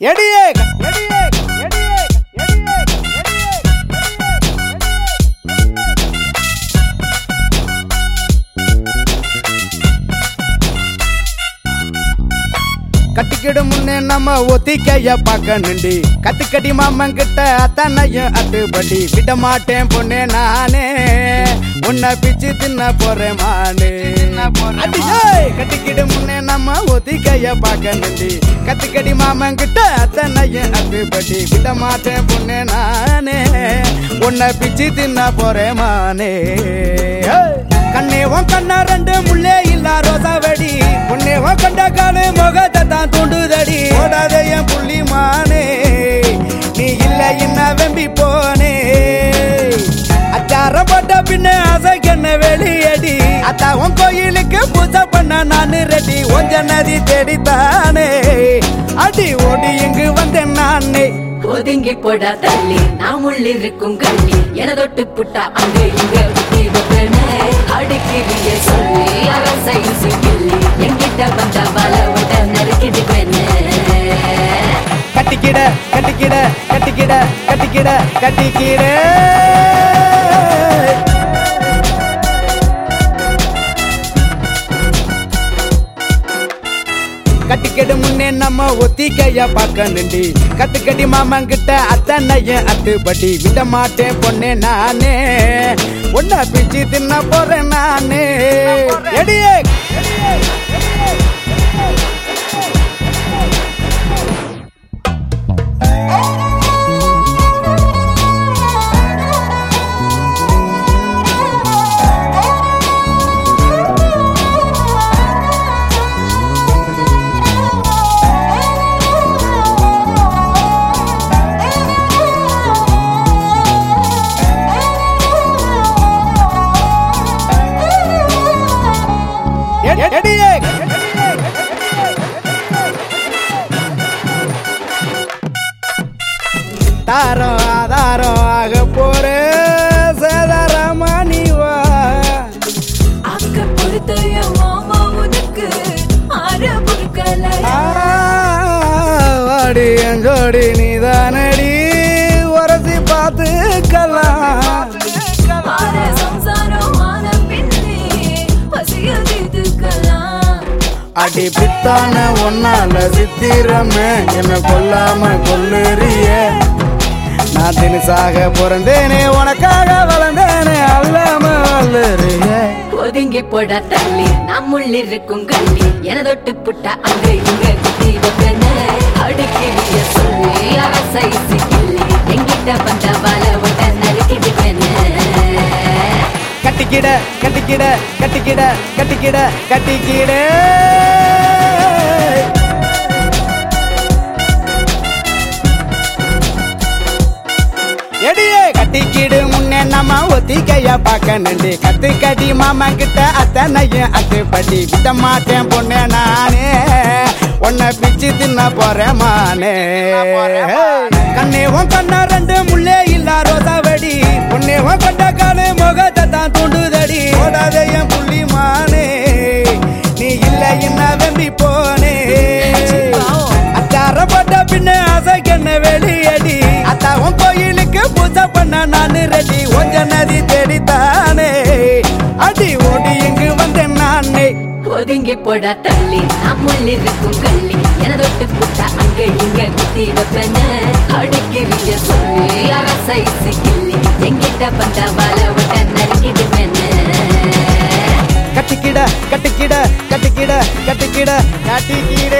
எடியே எடியே கட்டிக்கிடு முன்னே நம்ம ஒத்திக்கைய பார்க்கணுண்டி கத்துக்கடி மாமன் கிட்ட அத்தனையும் அத்துப்படி விட மாட்டேன் பொண்ணே நானே. உன்னை பிச்சு தின்ன போறேன் மானே. கட்டிக்கிடு முன்னே நம்ம ஒத்திக்கைய பார்க்கணுண்டி கத்துக்கடி மாமன் கிட்ட அத்தனையும் அத்துப்படி விட மாட்டேன் பொண்ணே நானே. உன்னை பிச்சு தின்ன போறேன் மானே. கண்ணே உன் கண்ணா ரெண்டு முள்ளே இல்ல ரோசா வெடி. உன் கண்ட காலு முகத்தை தான் தூண்டுதடி. ஓடாத என் புள்ளி மானே. நீ இல்ல என்ன வெம்பி போனே. அச்சாரம் போட்ட பின்ன என்ன வெளியடி. அத்தா உன் கோயிலுக்கு பூஜை பண்ண நானு ரெடி. ஒஞ்ச நதி தேடித்தானே. அடி ஓடி இங்கு வந்தேன் நானே. ஒதுங்கி போடா தள்ளி நாம் உள்ளிருக்கும் கள்ளி. என தொட்டு புட்டா அங்க இங்க அடிக்கிறிய சொல்லி. கட்டிக்கிட கட்டிக்கிட கட்டிக்கிட கட்டிக்கிட. கட்டிக்கடு முன்னே நம்ம ஒத்திக்கைய பார்க்கணுண்டி. கத்துக்கடி மாமன் கிட்ட அத்தனையும் அத்துப்படி. விட மாட்டேன் பொண்ணே நானே. உன்னை பிச்சு தின்ன போறேன் நானே. எடியே. எடியே தாரம் ஆதாரம் ஆக போற சேதாரமானி வா. அக்க மாமா உனக்கு ஆற பொறுக்கல வாடி என் ஜோடி நீதானே. அடி பித்தான ஒன்னால சித்திரமே. என்ன கொல்லாம கொல்லுறிய. நான் தினசாக பிறந்தேனே உனக்காக வளர்ந்தேனே அல்லாம வல்லுறிய ஒதுங்கி போட தள்ளி நாம் உள்ளிருக்கும் கள்ளி என தொட்டு புட்ட அங்க இங்க குத்தி வைப்பேனே. அடுக்கிறிய சொல்லி அரசை கட்டிக்கிட கட்டிக்கிட கட்டிக்கிட கட்டிக்கிட கட்டிக்கிட. எடியே கட்டிக்கிடு முன்னே நம்ம ஒத்திக்கைய பார்க்கணுண்டி கத்துக்கடி மாமா கிட்ட அத்தனையும் அத்துப்படி. விட மாட்டேன் பொண்ணே நானே. உன்னை பிச்சு தின்ன போறேன் மானே. கண்ணே உன் கண்ணா ரெண்டு முள்ளே பூஜை பண்ண நானு ரெடி ஒஞ்ச நதி தேடித்தானே. அடி ஓடி இங்கு வந்தேன் நானே. ஒதுங்கி போடா தள்ளி நாம் உள்ளிருக்கும் கள்ளி. என தொட்டு புட்டா அங்க இங்க குத்தி வைப்பேனே அடுக்கிறிய சொல்லி. அரசை கிள்ளி எங்கிட்ட வந்த வல விட்ட நறுக்கிடுவேனே கட்டிக்கிட கட்டிக்கிட கட்டிக்கிட கட்டிக்கிட கட்டிக்கிட.